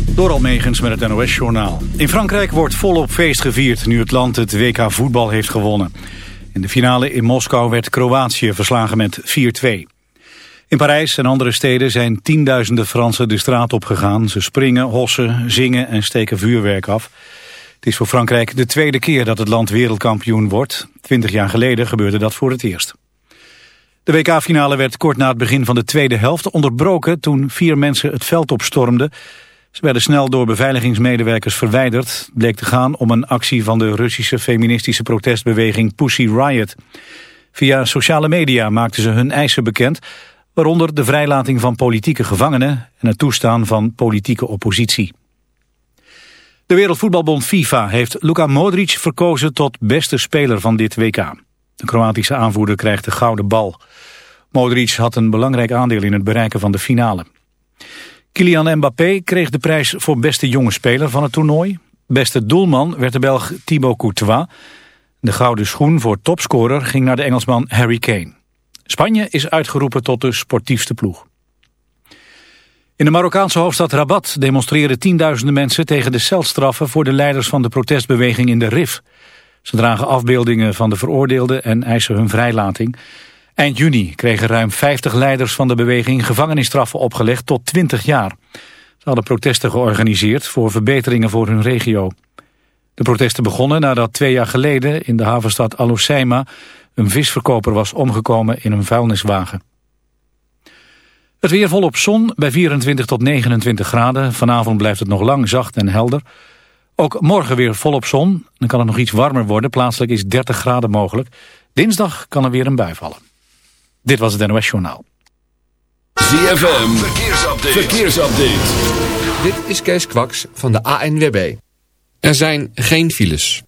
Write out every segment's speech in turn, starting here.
Door Almegens met het NOS-journaal. In Frankrijk wordt volop feest gevierd nu het land het WK voetbal heeft gewonnen. In de finale in Moskou werd Kroatië verslagen met 4-2. In Parijs en andere steden zijn tienduizenden Fransen de straat op gegaan. Ze springen, hossen, zingen en steken vuurwerk af. Het is voor Frankrijk de tweede keer dat het land wereldkampioen wordt. Twintig jaar geleden gebeurde dat voor het eerst. De WK-finale werd kort na het begin van de tweede helft onderbroken... toen vier mensen het veld opstormden. Ze werden snel door beveiligingsmedewerkers verwijderd. Bleek te gaan om een actie van de Russische feministische protestbeweging Pussy Riot. Via sociale media maakten ze hun eisen bekend... waaronder de vrijlating van politieke gevangenen... en het toestaan van politieke oppositie. De Wereldvoetbalbond FIFA heeft Luka Modric verkozen tot beste speler van dit WK. De Kroatische aanvoerder krijgt de gouden bal. Modric had een belangrijk aandeel in het bereiken van de finale. Kylian Mbappé kreeg de prijs voor beste jonge speler van het toernooi. Beste doelman werd de Belg Thibaut Courtois. De gouden schoen voor topscorer ging naar de Engelsman Harry Kane. Spanje is uitgeroepen tot de sportiefste ploeg. In de Marokkaanse hoofdstad Rabat demonstreren tienduizenden mensen tegen de celstraffen voor de leiders van de protestbeweging in de RIF. Ze dragen afbeeldingen van de veroordeelden en eisen hun vrijlating. Eind juni kregen ruim 50 leiders van de beweging gevangenisstraffen opgelegd tot 20 jaar. Ze hadden protesten georganiseerd voor verbeteringen voor hun regio. De protesten begonnen nadat twee jaar geleden in de havenstad Al een visverkoper was omgekomen in een vuilniswagen. Het weer volop zon bij 24 tot 29 graden. Vanavond blijft het nog lang zacht en helder. Ook morgen weer volop zon. Dan kan het nog iets warmer worden. Plaatselijk is 30 graden mogelijk. Dinsdag kan er weer een bui vallen. Dit was het NOS Journaal. ZFM, verkeersupdate. verkeersupdate. Dit is Kees Kwaks van de ANWB. Er zijn geen files.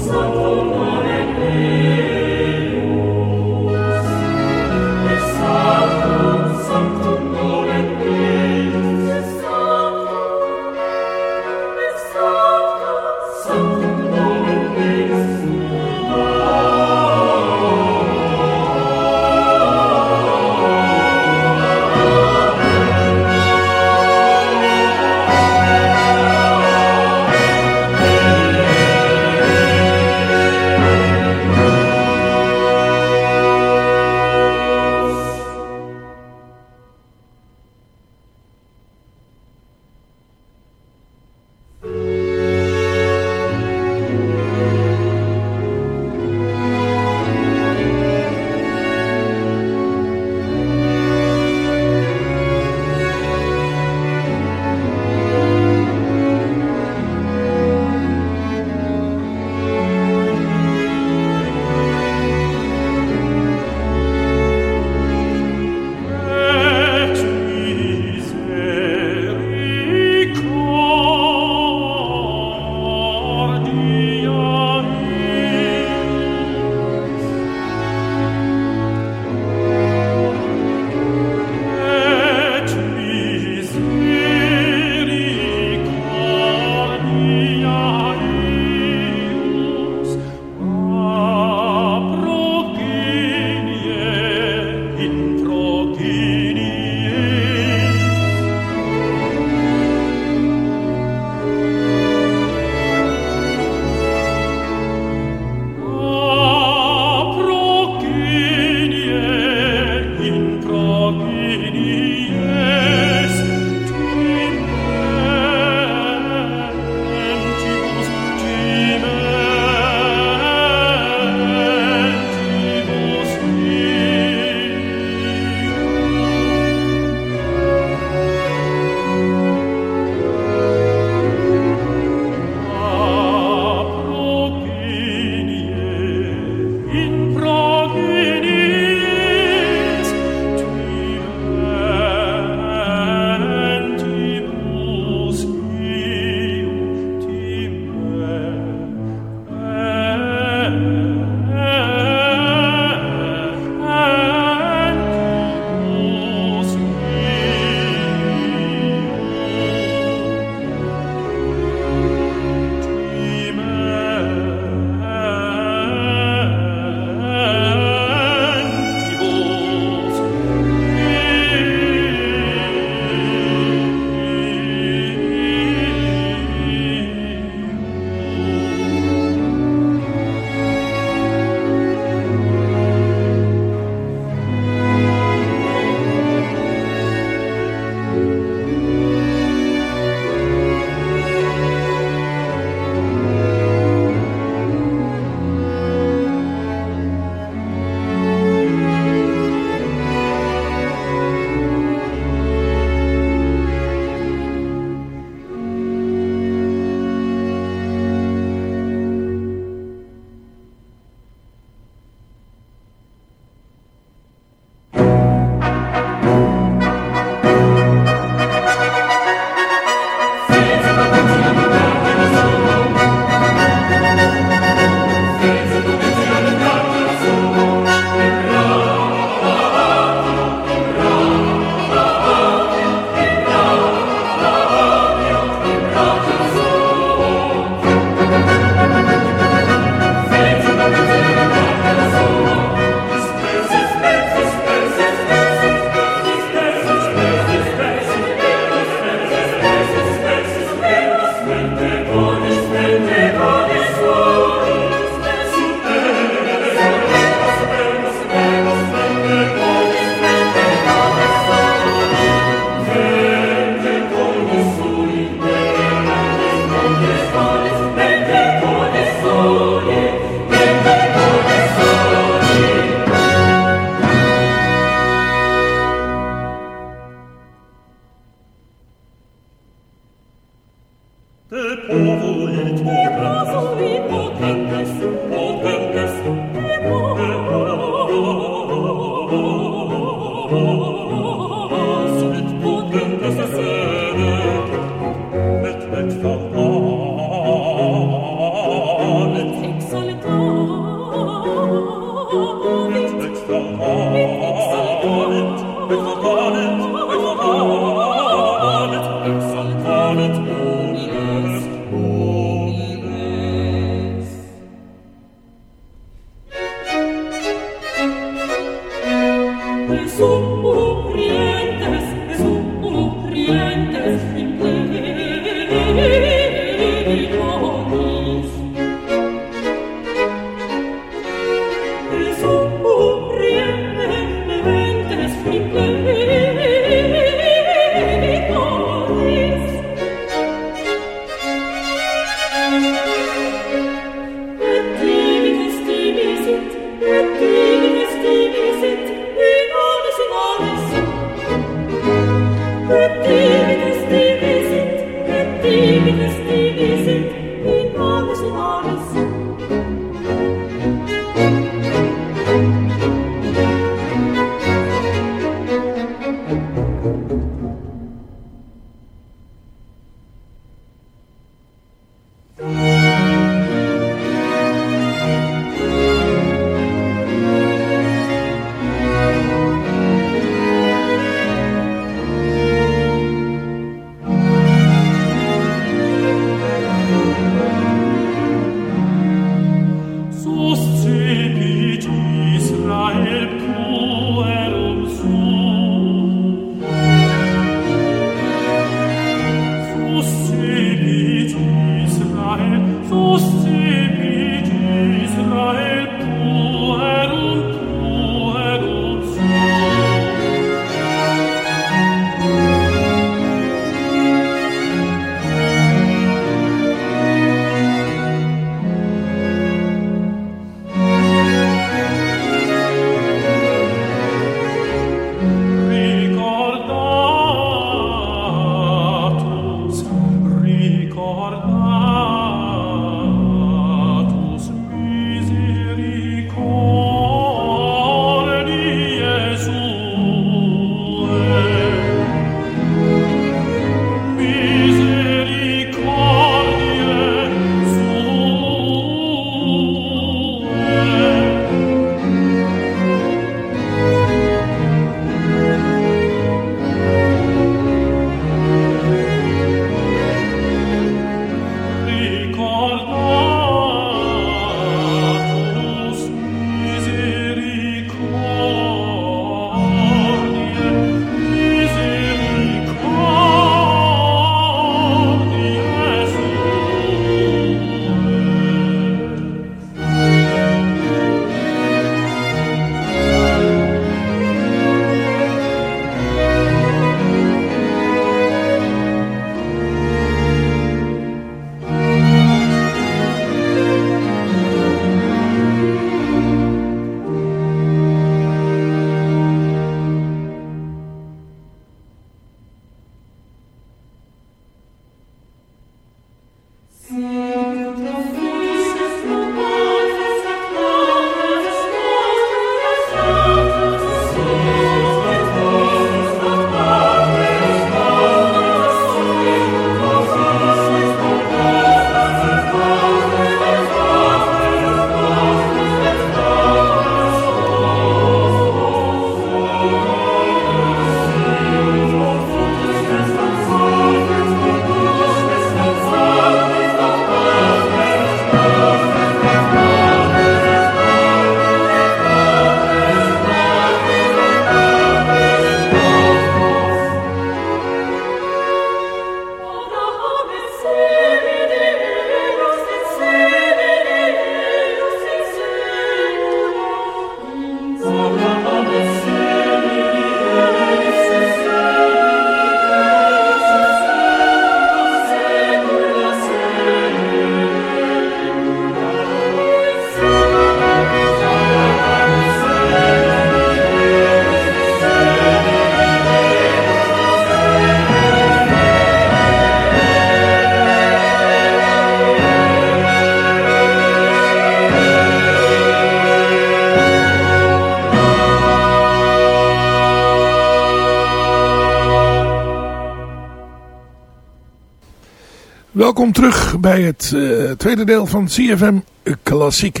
Welkom terug bij het uh, tweede deel van CFM Klassiek.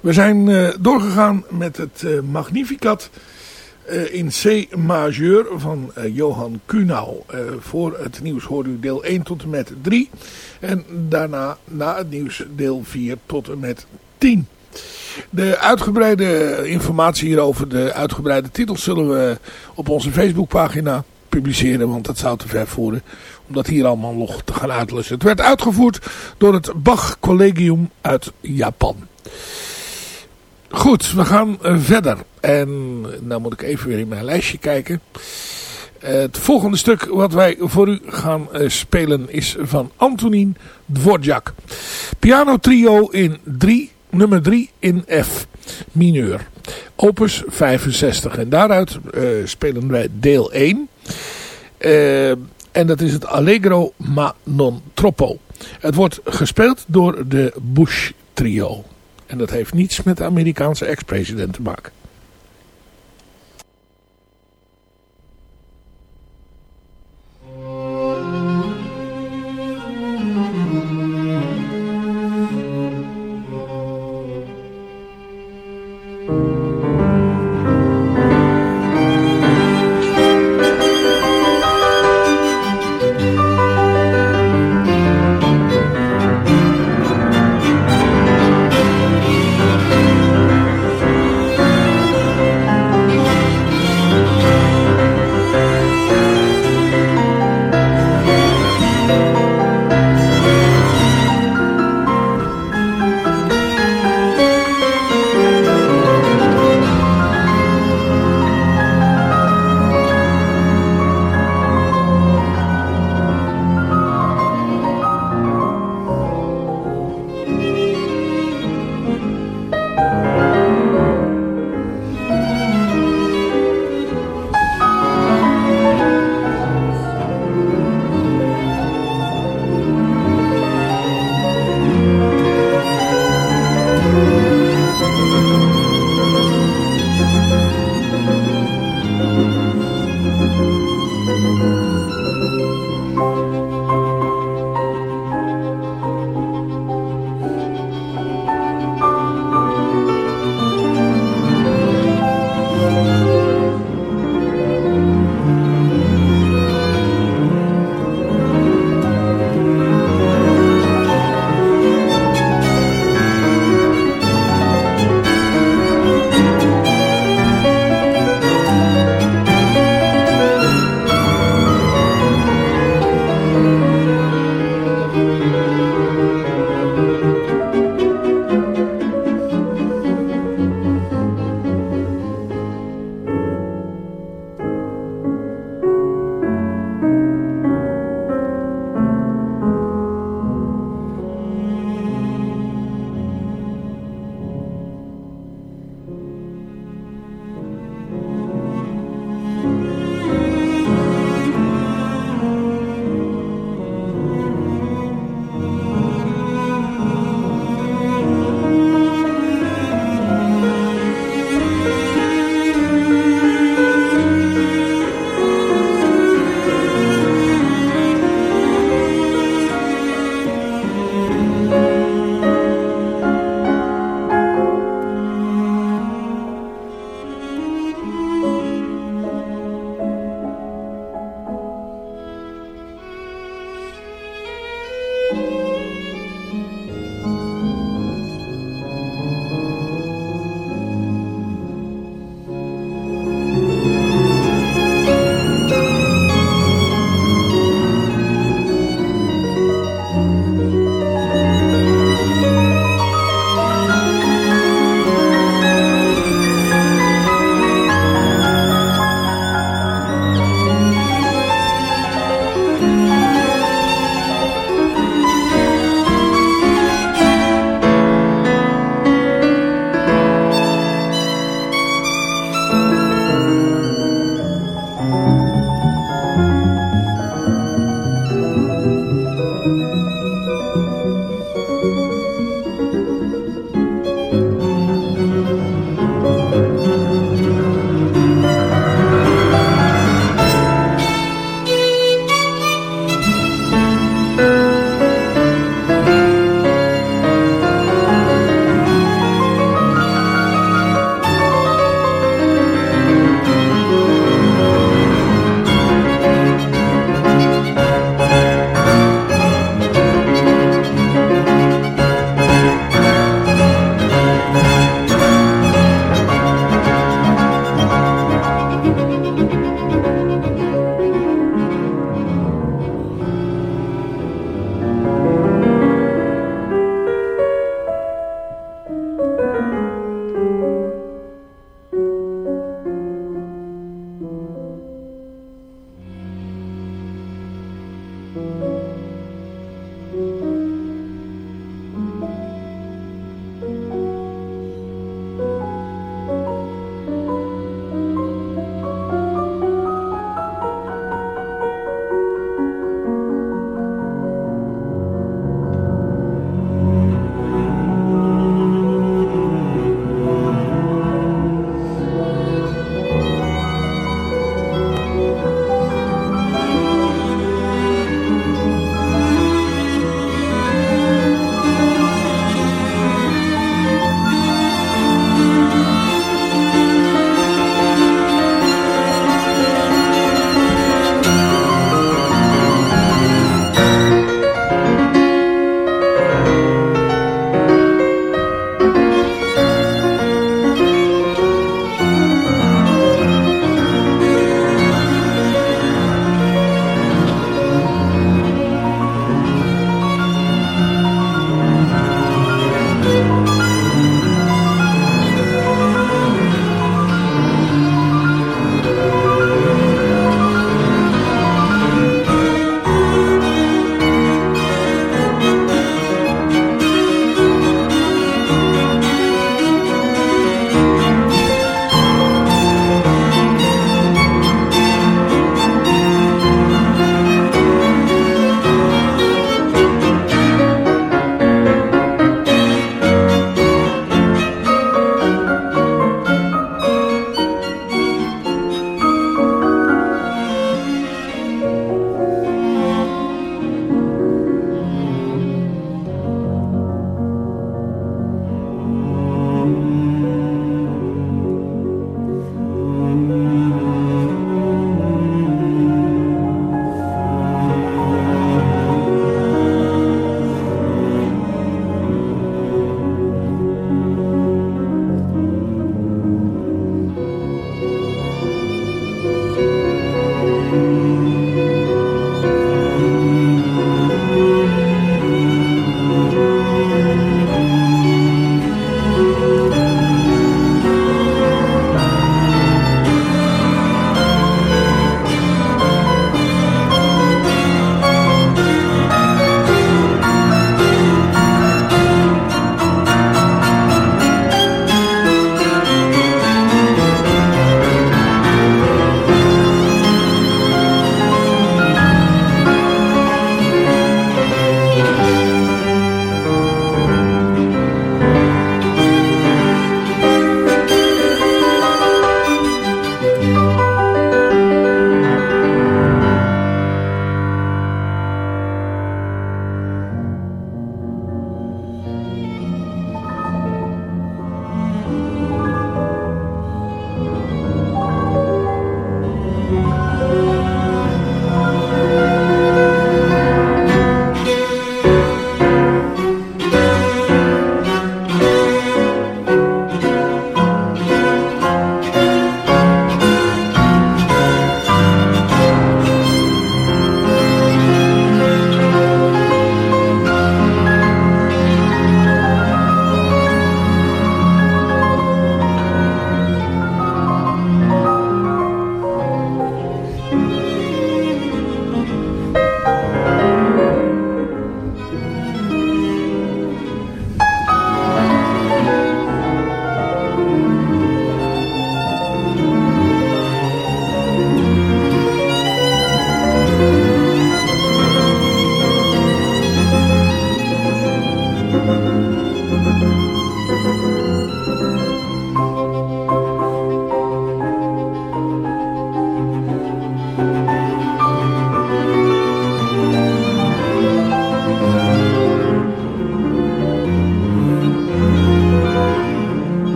We zijn uh, doorgegaan met het uh, Magnificat in C majeur van Johan Kuhnau. voor het nieuws hoort u deel 1 tot en met 3. En daarna na het nieuws deel 4 tot en met 10. De uitgebreide informatie hierover, de uitgebreide titels zullen we op onze Facebookpagina publiceren. Want dat zou te ver voeren dat hier allemaal nog te gaan uitlussen. Het werd uitgevoerd door het Bach Collegium uit Japan. Goed, we gaan eh, verder. En nou moet ik even weer in mijn lijstje kijken. Het volgende stuk wat wij voor u gaan eh, spelen is van Antonin Dvorak. Piano trio in 3, nummer 3 in F mineur. Opus 65. En daaruit spelen wij deel 1. Uh, en dat is het Allegro ma non troppo. Het wordt gespeeld door de Bush trio. En dat heeft niets met de Amerikaanse ex-president te maken.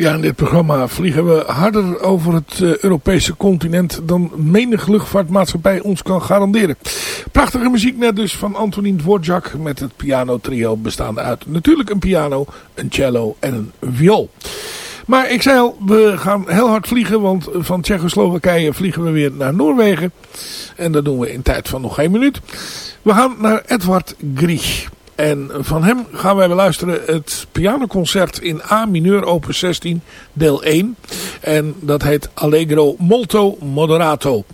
Ja, in dit programma vliegen we harder over het uh, Europese continent dan menig luchtvaartmaatschappij ons kan garanderen. Prachtige muziek net dus van Antonin Dvorak met het piano trio bestaande uit natuurlijk een piano, een cello en een viool. Maar ik zei al, we gaan heel hard vliegen, want van Tsjechoslowakije vliegen we weer naar Noorwegen. En dat doen we in tijd van nog geen minuut. We gaan naar Edward Grieg. En van hem gaan wij beluisteren het pianoconcert in A mineur opus 16 deel 1. En dat heet Allegro molto moderato.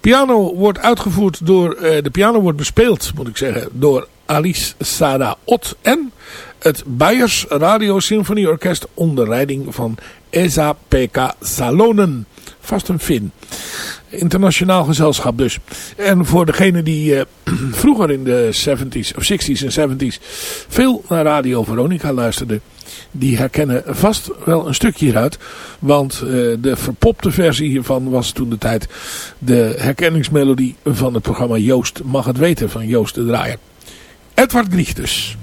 Piano wordt uitgevoerd door, eh, de piano wordt bespeeld moet ik zeggen door Alice Sada Ott en het Bayers Radio Symfonieorkest onder leiding van Esa Pekka Salonen. Vast een Fin internationaal gezelschap dus. En voor degene die uh, vroeger in de 70s of 60s en 70s veel naar Radio Veronica luisterde. Die herkennen vast wel een stukje hieruit. Want uh, de verpopte versie hiervan was toen de tijd de herkenningsmelodie van het programma Joost mag het weten van Joost de Draaier. Edward Grieg dus.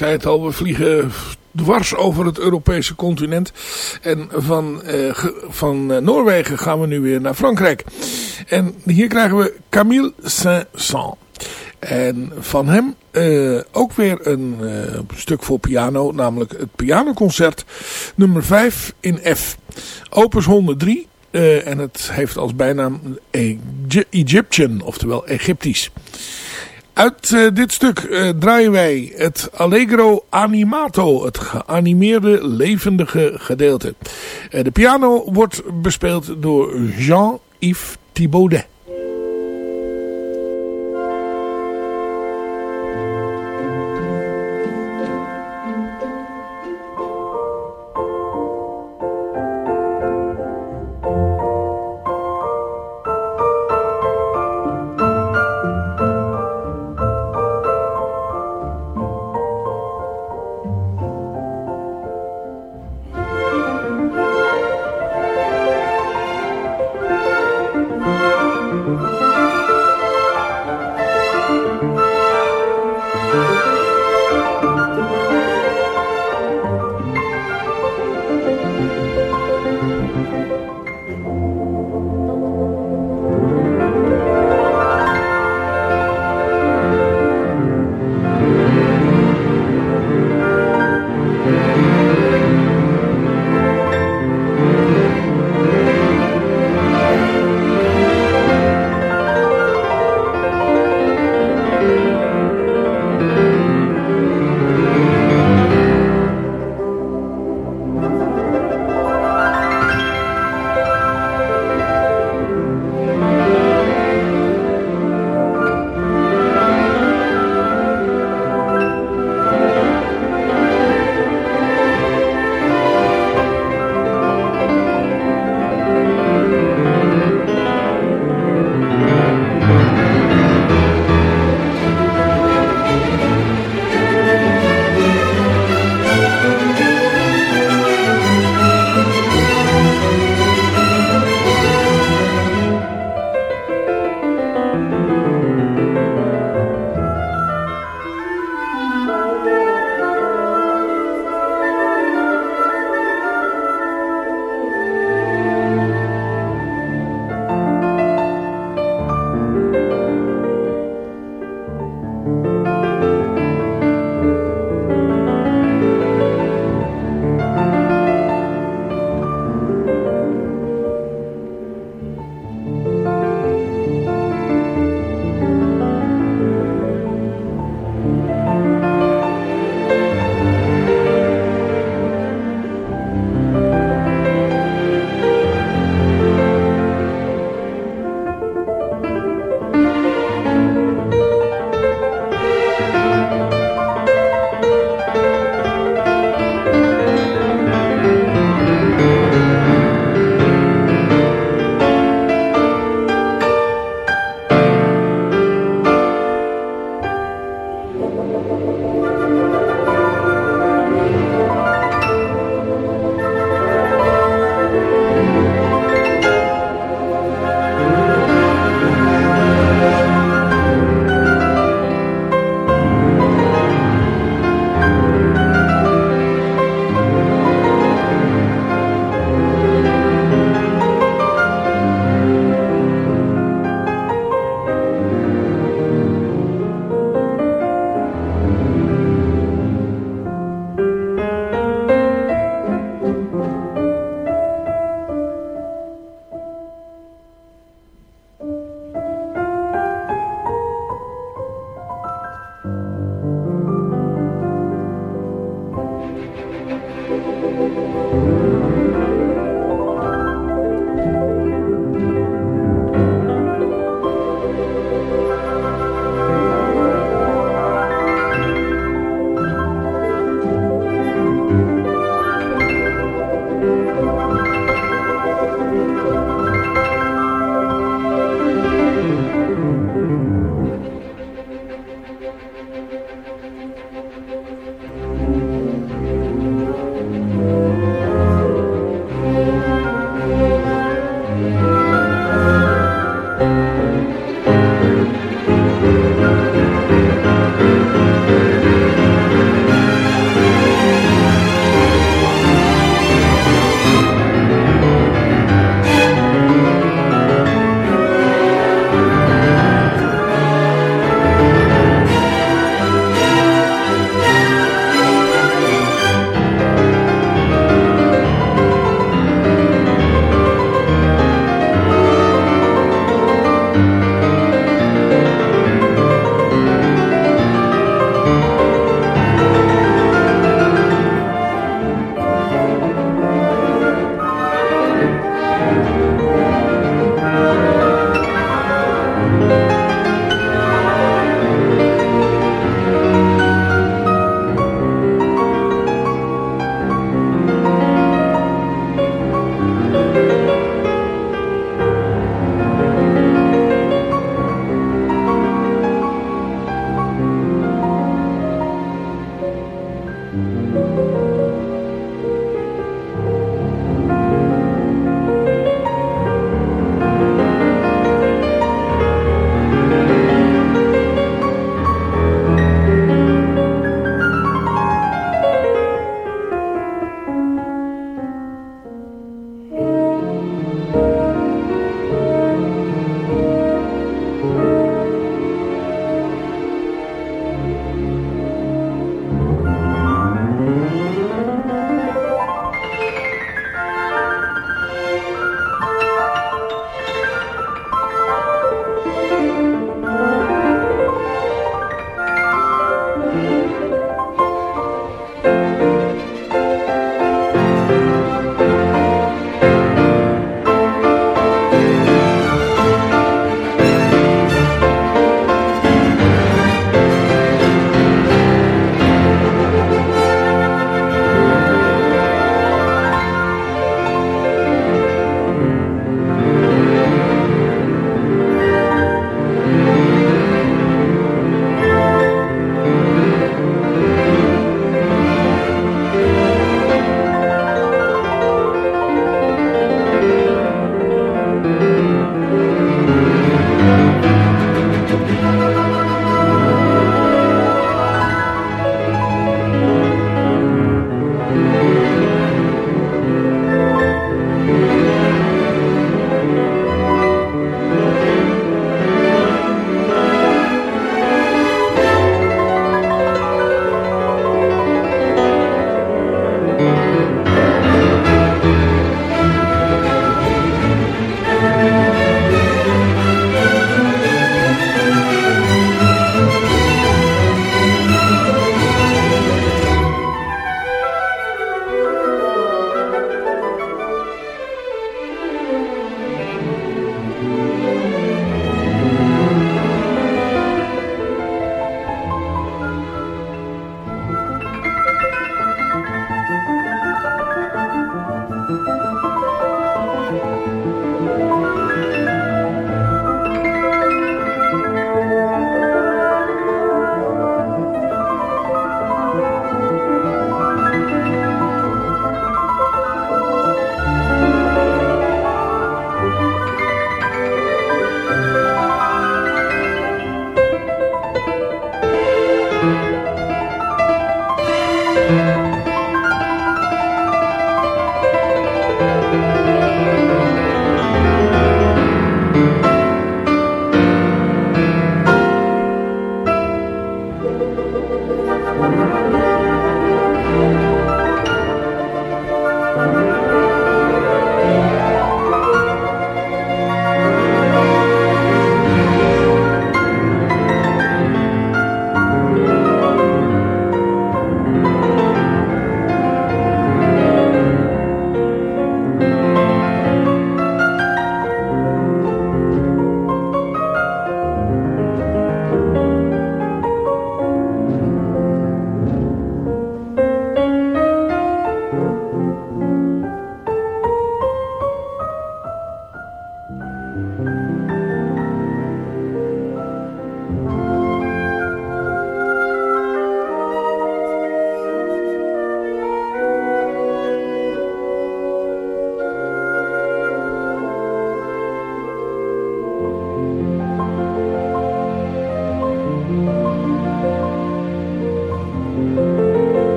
Zei het al, we vliegen dwars over het Europese continent. En van, uh, van uh, Noorwegen gaan we nu weer naar Frankrijk. En hier krijgen we Camille Saint-Saëns. En van hem uh, ook weer een stuk voor piano, namelijk het pianoconcert nummer 5 in F. Opus 103 en het heeft als bijnaam Egyptian, oftewel Egyptisch. Uit uh, dit stuk uh, draaien wij het Allegro Animato, het geanimeerde levendige gedeelte. Uh, de piano wordt bespeeld door Jean-Yves Thibaudet.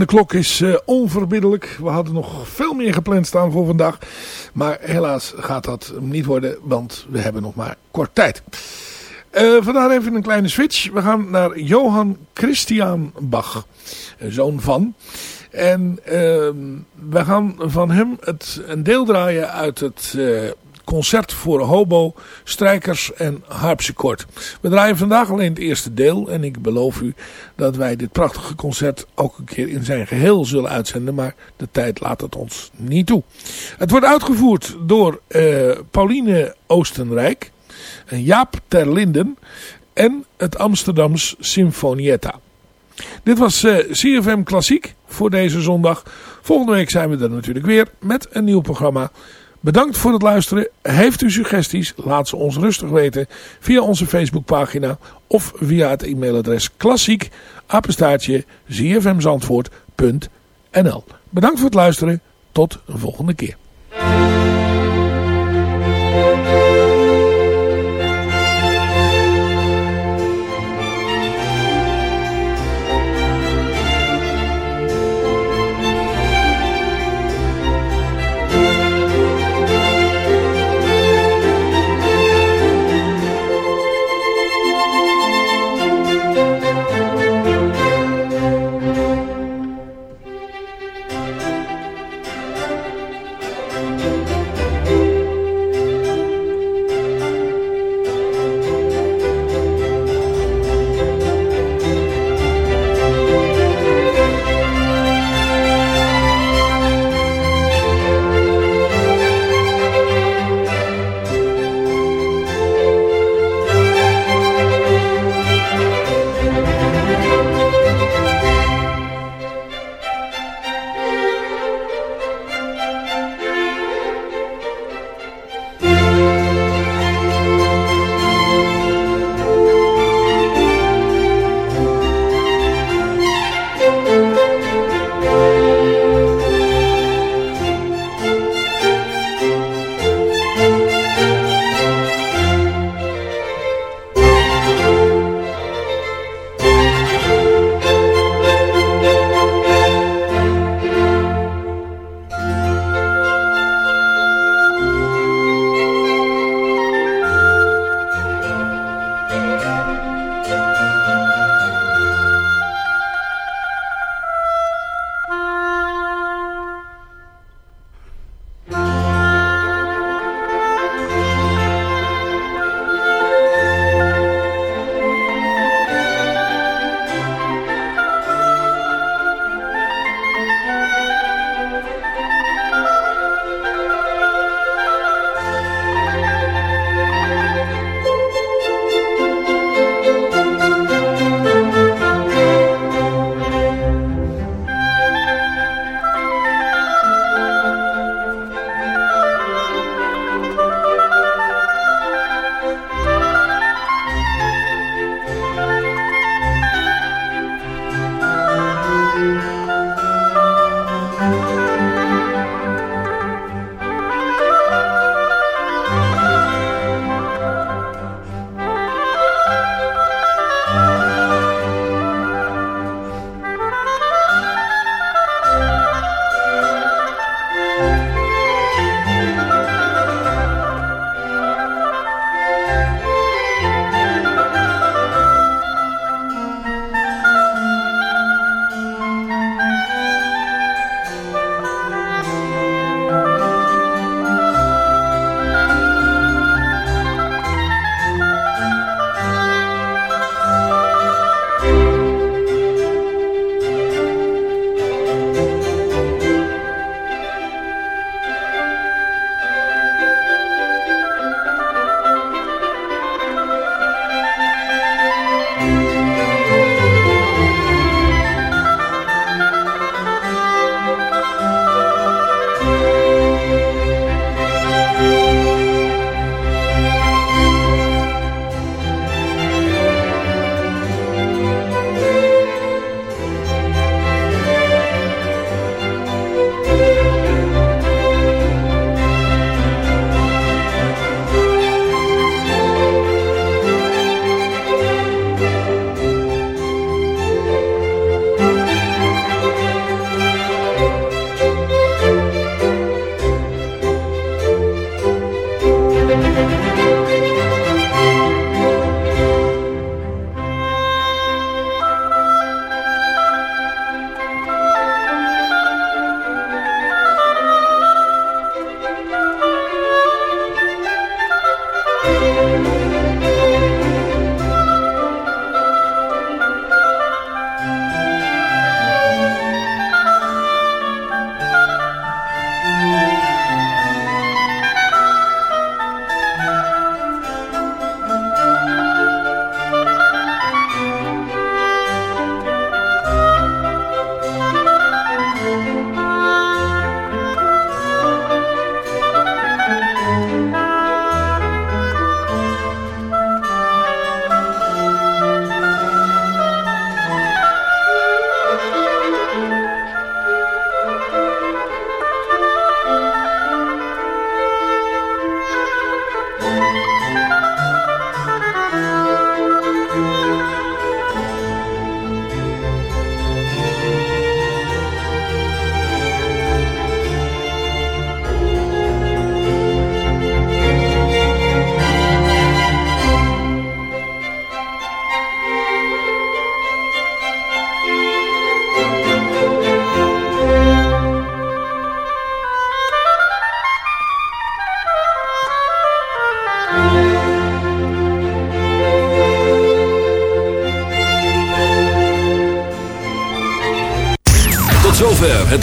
De klok is uh, onverbiddelijk. We hadden nog veel meer gepland staan voor vandaag. Maar helaas gaat dat niet worden, want we hebben nog maar kort tijd. Uh, vandaar even een kleine switch. We gaan naar Johann Christian Bach, zoon van. En uh, we gaan van hem het, een deel draaien uit het concert voor hobo, strijkers en harpsichord. We draaien vandaag alleen het eerste deel en ik beloof u dat wij dit prachtige concert ook een keer in zijn geheel zullen uitzenden, maar de tijd laat het ons niet toe. Het wordt uitgevoerd door uh, Pauline Oostenrijk, Jaap Terlinden en het Amsterdams Sinfonietta. Dit was uh, eh, CFM Klassiek voor deze zondag. Volgende week zijn we er natuurlijk weer met een nieuw programma. Bedankt voor het luisteren. Heeft u suggesties? Laat ze ons rustig weten via onze Facebookpagina of via het e-mailadres klassiek apenstaartje Bedankt voor het luisteren. Tot een volgende keer.